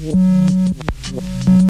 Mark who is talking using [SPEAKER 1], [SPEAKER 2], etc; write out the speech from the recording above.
[SPEAKER 1] Yeah.